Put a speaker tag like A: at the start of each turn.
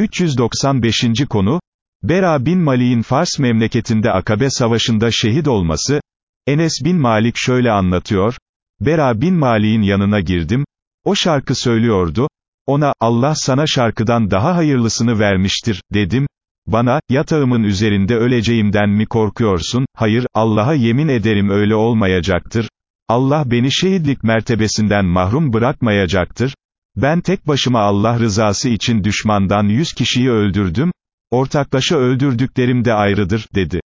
A: 395. konu, Bera bin Malik'in Fars memleketinde Akabe Savaşı'nda şehit olması, Enes bin Malik şöyle anlatıyor, Bera bin Malik'in yanına girdim, o şarkı söylüyordu, ona, Allah sana şarkıdan daha hayırlısını vermiştir, dedim, bana, yatağımın üzerinde öleceğimden mi korkuyorsun, hayır, Allah'a yemin ederim öyle olmayacaktır, Allah beni şehitlik mertebesinden mahrum bırakmayacaktır, ben tek başıma Allah rızası için düşmandan yüz kişiyi öldürdüm, ortaklaşa öldürdüklerim de ayrıdır, dedi.